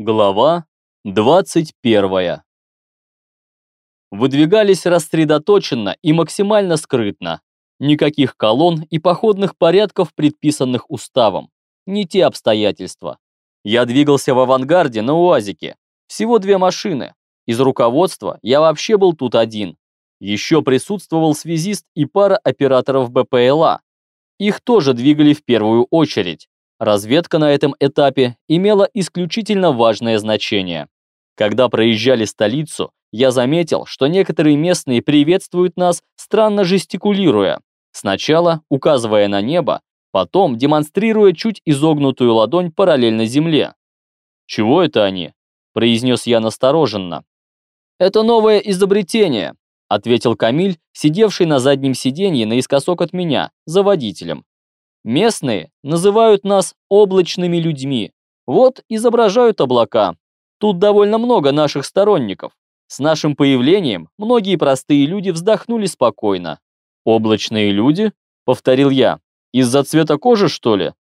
Глава 21. Выдвигались рассредоточенно и максимально скрытно. Никаких колонн и походных порядков, предписанных уставом. Не те обстоятельства. Я двигался в авангарде на УАЗике. Всего две машины. Из руководства я вообще был тут один. Еще присутствовал связист и пара операторов БПЛА. Их тоже двигали в первую очередь. Разведка на этом этапе имела исключительно важное значение. Когда проезжали столицу, я заметил, что некоторые местные приветствуют нас, странно жестикулируя. Сначала указывая на небо, потом демонстрируя чуть изогнутую ладонь параллельно земле. «Чего это они?» – произнес я настороженно. «Это новое изобретение», – ответил Камиль, сидевший на заднем сиденье наискосок от меня, за водителем. Местные называют нас облачными людьми. Вот изображают облака. Тут довольно много наших сторонников. С нашим появлением многие простые люди вздохнули спокойно. «Облачные люди?» — повторил я. «Из-за цвета кожи, что ли?»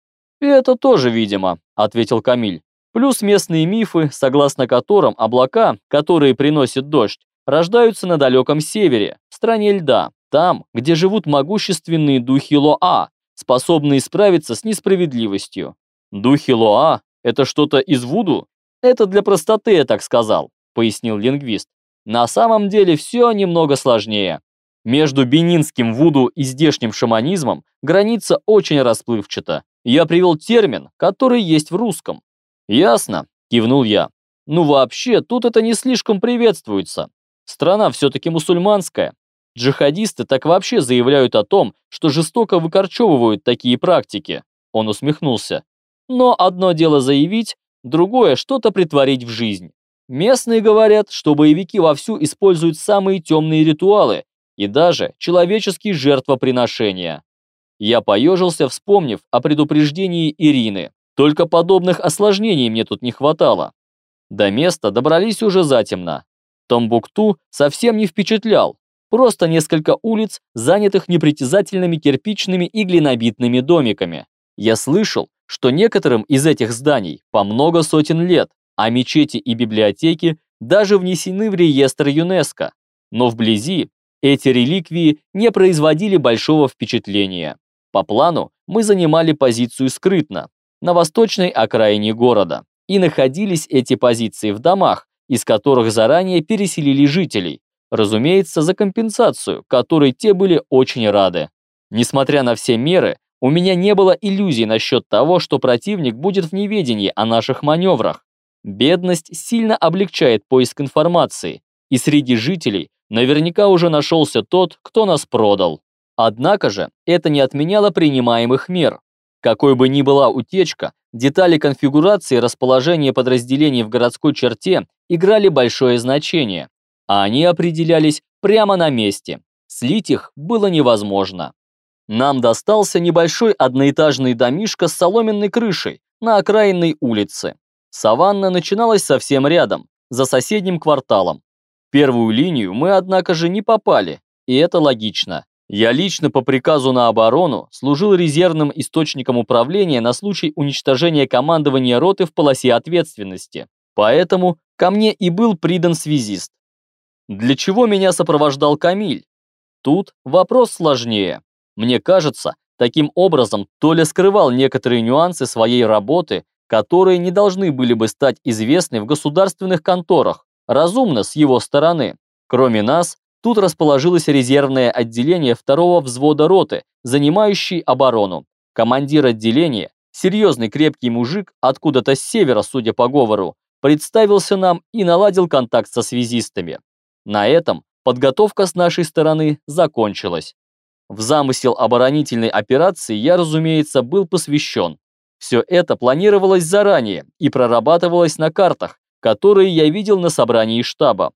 «И это тоже, видимо», — ответил Камиль. «Плюс местные мифы, согласно которым облака, которые приносят дождь, рождаются на далеком севере, в стране льда, там, где живут могущественные духи Лоа, способные справиться с несправедливостью. Духи Лоа – это что-то из Вуду? Это для простоты я так сказал, пояснил лингвист. На самом деле все немного сложнее. Между бенинским Вуду и здешним шаманизмом граница очень расплывчата. Я привел термин, который есть в русском. Ясно, кивнул я. Ну вообще, тут это не слишком приветствуется. Страна все-таки мусульманская, Джихадисты так вообще заявляют о том, что жестоко выкорчевывают такие практики. Он усмехнулся. Но одно дело заявить, другое что-то притворить в жизнь. Местные говорят, что боевики вовсю используют самые темные ритуалы и даже человеческие жертвоприношения. Я поежился, вспомнив о предупреждении Ирины. Только подобных осложнений мне тут не хватало. До места добрались уже затемно. Томбукту совсем не впечатлял, Просто несколько улиц, занятых непритязательными кирпичными и глинобитными домиками. Я слышал, что некоторым из этих зданий по много сотен лет, а мечети и библиотеки даже внесены в реестр ЮНЕСКО. Но вблизи эти реликвии не производили большого впечатления. По плану мы занимали позицию скрытно, на восточной окраине города. И находились эти позиции в домах, из которых заранее переселили жителей, Разумеется, за компенсацию, которой те были очень рады. Несмотря на все меры, у меня не было иллюзий насчет того, что противник будет в неведении о наших маневрах. Бедность сильно облегчает поиск информации, и среди жителей наверняка уже нашелся тот, кто нас продал. Однако же это не отменяло принимаемых мер. Какой бы ни была утечка, детали конфигурации расположения подразделений в городской черте играли большое значение, а они определялись прямо на месте. Слить их было невозможно. Нам достался небольшой одноэтажный домишко с соломенной крышей на окраинной улице. Саванна начиналась совсем рядом, за соседним кварталом. Первую линию мы, однако же, не попали, и это логично. Я лично по приказу на оборону служил резервным источником управления на случай уничтожения командования роты в полосе ответственности. Поэтому ко мне и был придан связист. Для чего меня сопровождал Камиль? Тут вопрос сложнее. Мне кажется, таким образом Толя скрывал некоторые нюансы своей работы, которые не должны были бы стать известны в государственных конторах, разумно с его стороны. Кроме нас, тут расположилось резервное отделение второго взвода роты, занимающий оборону. Командир отделения, серьезный крепкий мужик, откуда-то с севера, судя по говору, представился нам и наладил контакт со связистами. На этом подготовка с нашей стороны закончилась. В замысел оборонительной операции я, разумеется, был посвящен. Все это планировалось заранее и прорабатывалось на картах, которые я видел на собрании штаба.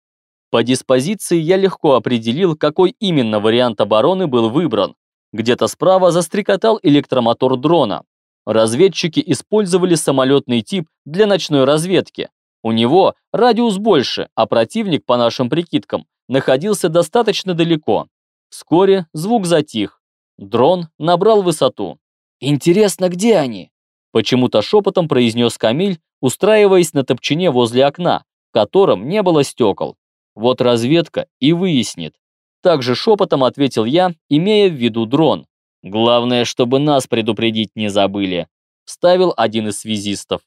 По диспозиции я легко определил, какой именно вариант обороны был выбран. Где-то справа застрекотал электромотор дрона. Разведчики использовали самолетный тип для ночной разведки, у него радиус больше, а противник, по нашим прикидкам, находился достаточно далеко. Вскоре звук затих. Дрон набрал высоту. «Интересно, где они?» Почему-то шепотом произнес Камиль, устраиваясь на топчине возле окна, в котором не было стекол. Вот разведка и выяснит. Также шепотом ответил я, имея в виду дрон. Главное, чтобы нас предупредить не забыли. Вставил один из связистов.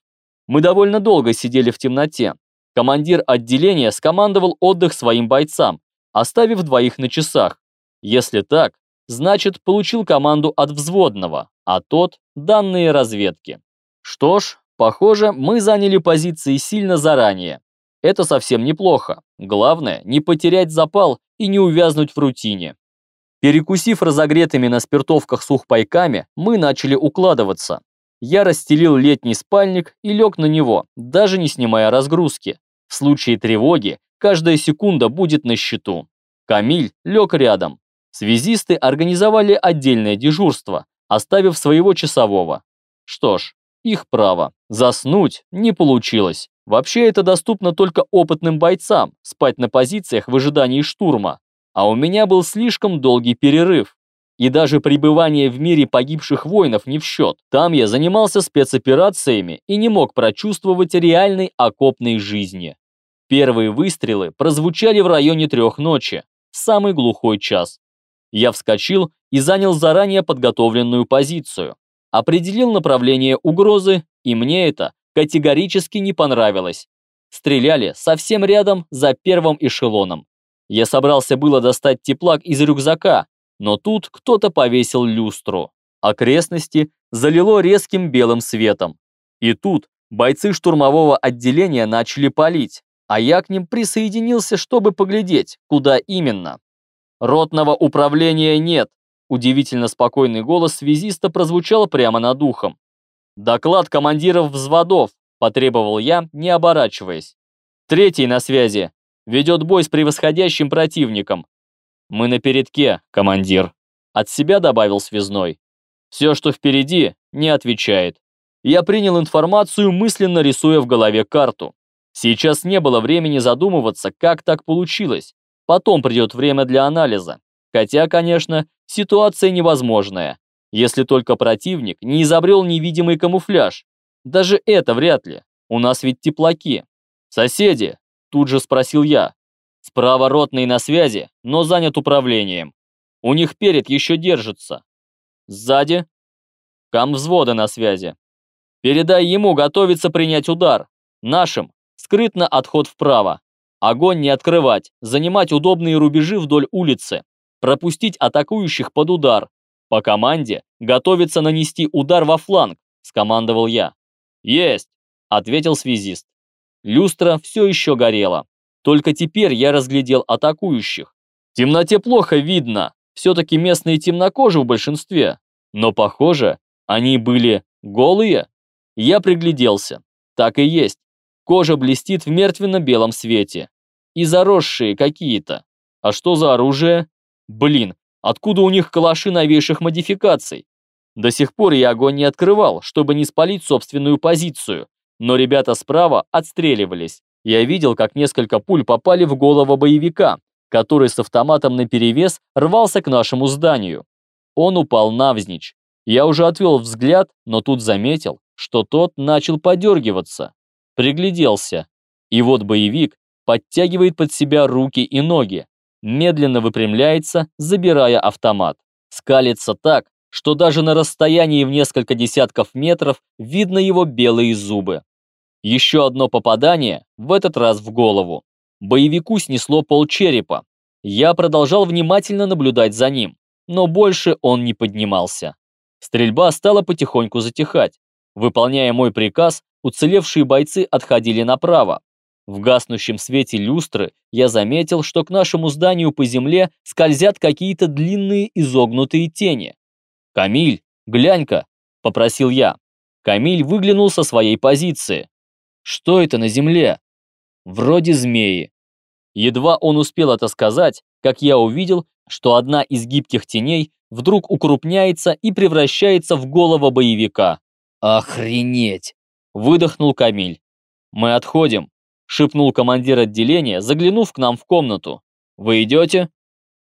Мы довольно долго сидели в темноте. Командир отделения скомандовал отдых своим бойцам, оставив двоих на часах. Если так, значит, получил команду от взводного, а тот – данные разведки. Что ж, похоже, мы заняли позиции сильно заранее. Это совсем неплохо. Главное, не потерять запал и не увязнуть в рутине. Перекусив разогретыми на спиртовках сухпайками, мы начали укладываться. Я расстелил летний спальник и лег на него, даже не снимая разгрузки. В случае тревоги каждая секунда будет на счету. Камиль лег рядом. Связисты организовали отдельное дежурство, оставив своего часового. Что ж, их право. Заснуть не получилось. Вообще это доступно только опытным бойцам, спать на позициях в ожидании штурма. А у меня был слишком долгий перерыв. И даже пребывание в мире погибших воинов не в счет. Там я занимался спецоперациями и не мог прочувствовать реальной окопной жизни. Первые выстрелы прозвучали в районе трех ночи, самый глухой час. Я вскочил и занял заранее подготовленную позицию. Определил направление угрозы, и мне это категорически не понравилось. Стреляли совсем рядом за первым эшелоном. Я собрался было достать теплак из рюкзака, но тут кто-то повесил люстру. Окрестности залило резким белым светом. И тут бойцы штурмового отделения начали палить, а я к ним присоединился, чтобы поглядеть, куда именно. «Ротного управления нет», удивительно спокойный голос связиста прозвучал прямо над ухом. «Доклад командиров взводов», – потребовал я, не оборачиваясь. «Третий на связи. Ведет бой с превосходящим противником. Мы на передке, командир». От себя добавил связной. Все, что впереди, не отвечает. Я принял информацию, мысленно рисуя в голове карту. Сейчас не было времени задумываться, как так получилось. Потом придет время для анализа. Хотя, конечно, ситуация невозможная если только противник не изобрел невидимый камуфляж. Даже это вряд ли. У нас ведь теплаки. Соседи, тут же спросил я. Справа ротный на связи, но занят управлением. У них перед еще держится. Сзади кам взвода на связи. Передай ему готовиться принять удар. Нашим скрытно отход вправо. Огонь не открывать, занимать удобные рубежи вдоль улицы, пропустить атакующих под удар, по команде готовится нанести удар во фланг, скомандовал я. Есть, ответил связист. Люстра все еще горела. Только теперь я разглядел атакующих. В темноте плохо видно, все-таки местные темнокожи в большинстве. Но, похоже, они были голые. Я пригляделся. Так и есть. Кожа блестит в мертвенно-белом свете. И заросшие какие-то. А что за оружие? Блин, Откуда у них калаши новейших модификаций? До сих пор я огонь не открывал, чтобы не спалить собственную позицию, но ребята справа отстреливались. Я видел, как несколько пуль попали в голову боевика, который с автоматом наперевес рвался к нашему зданию. Он упал навзничь. Я уже отвел взгляд, но тут заметил, что тот начал подергиваться. Пригляделся. И вот боевик подтягивает под себя руки и ноги, медленно выпрямляется, забирая автомат. Скалится так, что даже на расстоянии в несколько десятков метров видно его белые зубы. Еще одно попадание, в этот раз в голову. Боевику снесло полчерепа. Я продолжал внимательно наблюдать за ним, но больше он не поднимался. Стрельба стала потихоньку затихать. Выполняя мой приказ, уцелевшие бойцы отходили направо, в гаснущем свете люстры я заметил, что к нашему зданию по земле скользят какие-то длинные изогнутые тени. «Камиль, глянь-ка!» – попросил я. Камиль выглянул со своей позиции. «Что это на земле?» «Вроде змеи». Едва он успел это сказать, как я увидел, что одна из гибких теней вдруг укрупняется и превращается в голову боевика. «Охренеть!» – выдохнул Камиль. «Мы отходим», шепнул командир отделения, заглянув к нам в комнату. «Вы идете?»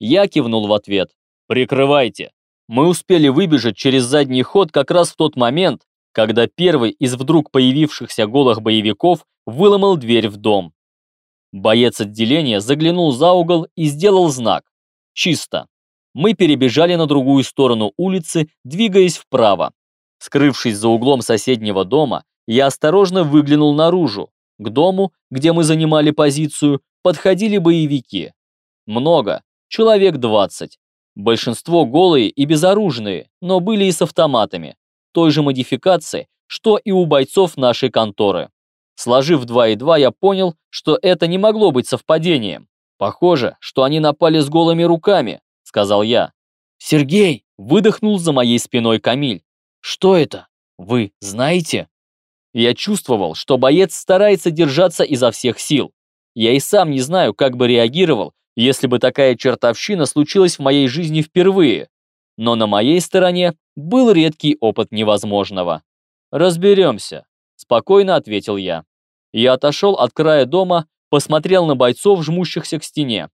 Я кивнул в ответ. «Прикрывайте». Мы успели выбежать через задний ход как раз в тот момент, когда первый из вдруг появившихся голых боевиков выломал дверь в дом. Боец отделения заглянул за угол и сделал знак. Чисто. Мы перебежали на другую сторону улицы, двигаясь вправо. Скрывшись за углом соседнего дома, я осторожно выглянул наружу. К дому, где мы занимали позицию, подходили боевики. Много, человек 20. Большинство голые и безоружные, но были и с автоматами. Той же модификации, что и у бойцов нашей конторы. Сложив 2 и 2, я понял, что это не могло быть совпадением. Похоже, что они напали с голыми руками, сказал я. Сергей, выдохнул за моей спиной Камиль. Что это? Вы знаете? Я чувствовал, что боец старается держаться изо всех сил. Я и сам не знаю, как бы реагировал, если бы такая чертовщина случилась в моей жизни впервые. Но на моей стороне был редкий опыт невозможного. «Разберемся», – спокойно ответил я. Я отошел от края дома, посмотрел на бойцов, жмущихся к стене.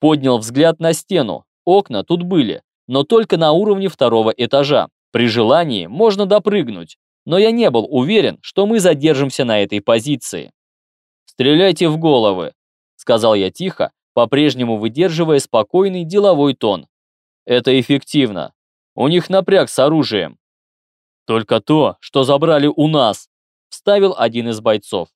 Поднял взгляд на стену. Окна тут были, но только на уровне второго этажа. При желании можно допрыгнуть, но я не был уверен, что мы задержимся на этой позиции. «Стреляйте в головы», — сказал я тихо, по-прежнему выдерживая спокойный деловой тон. «Это эффективно. У них напряг с оружием». «Только то, что забрали у нас», — вставил один из бойцов.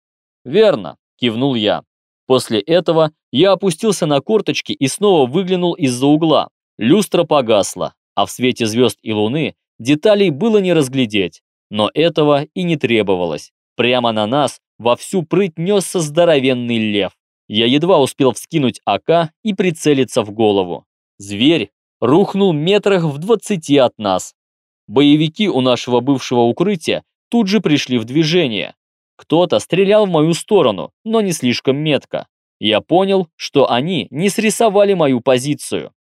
«Верно», — кивнул я. После этого я опустился на корточки и снова выглянул из-за угла. Люстра погасла, а в свете звезд и луны деталей было не разглядеть. Но этого и не требовалось. Прямо на нас во всю прыть несся здоровенный лев. Я едва успел вскинуть АК и прицелиться в голову. Зверь рухнул метрах в двадцати от нас. Боевики у нашего бывшего укрытия тут же пришли в движение. Кто-то стрелял в мою сторону, но не слишком метко. Я понял, что они не срисовали мою позицию.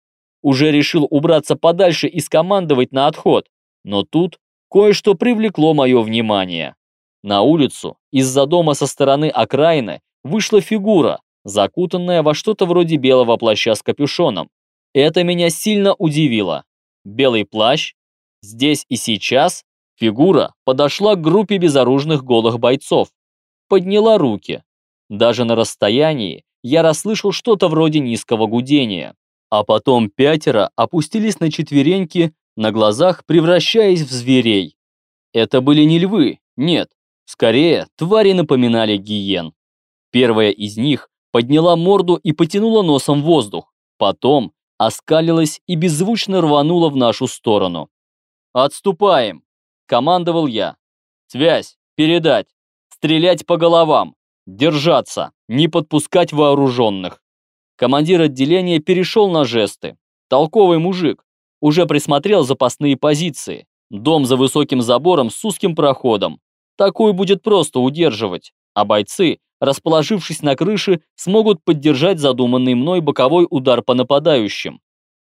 Уже решил убраться подальше и скомандовать на отход, но тут кое-что привлекло мое внимание. На улицу из-за дома со стороны окраины вышла фигура, закутанная во что-то вроде белого плаща с капюшоном. Это меня сильно удивило. Белый плащ? Здесь и сейчас? Фигура подошла к группе безоружных голых бойцов. Подняла руки. Даже на расстоянии я расслышал что-то вроде низкого гудения. А потом пятеро опустились на четвереньки на глазах превращаясь в зверей. Это были не львы, нет, скорее твари напоминали гиен. Первая из них подняла морду и потянула носом воздух, потом оскалилась и беззвучно рванула в нашу сторону. «Отступаем!» – командовал я. «Связь! Передать! Стрелять по головам! Держаться! Не подпускать вооруженных!» Командир отделения перешел на жесты. Толковый мужик, уже присмотрел запасные позиции. Дом за высоким забором с узким проходом. Такой будет просто удерживать. А бойцы, расположившись на крыше, смогут поддержать задуманный мной боковой удар по нападающим.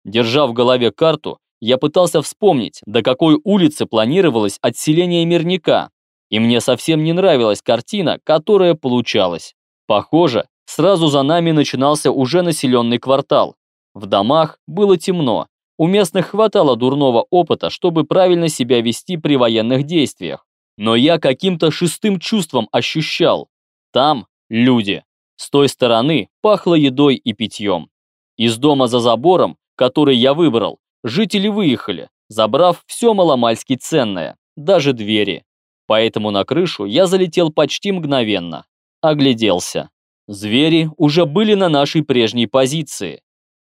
Держа в голове карту, я пытался вспомнить, до какой улицы планировалось отселение мирника. И мне совсем не нравилась картина, которая получалась. Похоже, сразу за нами начинался уже населенный квартал. В домах было темно, у местных хватало дурного опыта, чтобы правильно себя вести при военных действиях. Но я каким-то шестым чувством ощущал. Там люди. С той стороны пахло едой и питьем. Из дома за забором, который я выбрал, жители выехали, забрав все маломальски ценное, даже двери. Поэтому на крышу я залетел почти мгновенно. Огляделся. Звери уже были на нашей прежней позиции.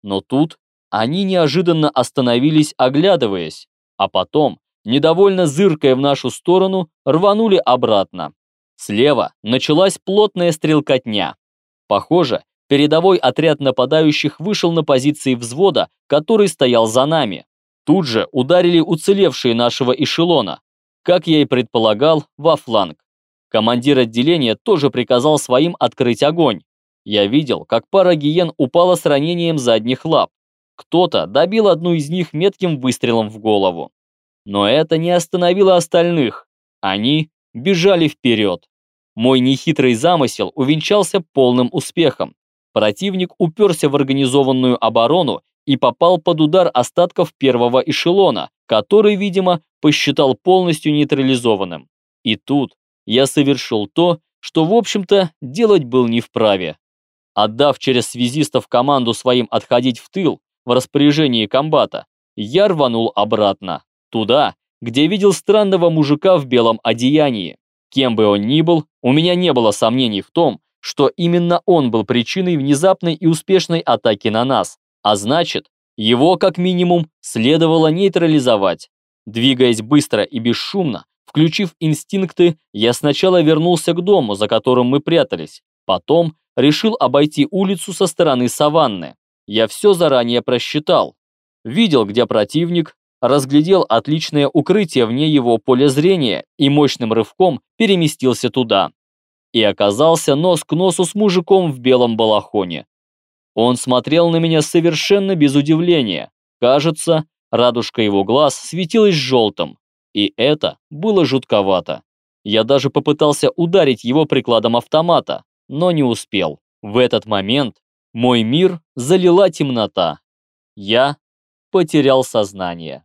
Но тут они неожиданно остановились, оглядываясь, а потом, недовольно зыркая в нашу сторону, рванули обратно. Слева началась плотная стрелкотня. Похоже, передовой отряд нападающих вышел на позиции взвода, который стоял за нами. Тут же ударили уцелевшие нашего эшелона, как я и предполагал, во фланг. Командир отделения тоже приказал своим открыть огонь. Я видел, как пара гиен упала с ранением задних лап. Кто-то добил одну из них метким выстрелом в голову. Но это не остановило остальных. Они бежали вперед. Мой нехитрый замысел увенчался полным успехом. Противник уперся в организованную оборону и попал под удар остатков первого эшелона, который, видимо, посчитал полностью нейтрализованным. И тут я совершил то, что, в общем-то, делать был не вправе. Отдав через связистов команду своим отходить в тыл в распоряжении комбата, я рванул обратно, туда, где видел странного мужика в белом одеянии. Кем бы он ни был, у меня не было сомнений в том, что именно он был причиной внезапной и успешной атаки на нас, а значит, его как минимум следовало нейтрализовать. Двигаясь быстро и бесшумно, включив инстинкты, я сначала вернулся к дому, за которым мы прятались, потом решил обойти улицу со стороны саванны. Я все заранее просчитал. Видел, где противник, разглядел отличное укрытие вне его поля зрения и мощным рывком переместился туда. И оказался нос к носу с мужиком в белом балахоне. Он смотрел на меня совершенно без удивления. Кажется, радужка его глаз светилась желтым. И это было жутковато. Я даже попытался ударить его прикладом автомата, но не успел. В этот момент мой мир залила темнота. Я потерял сознание.